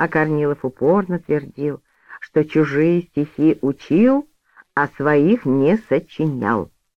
А Корнилов упорно твердил, что чужие стихи учил, а своих не сочинял.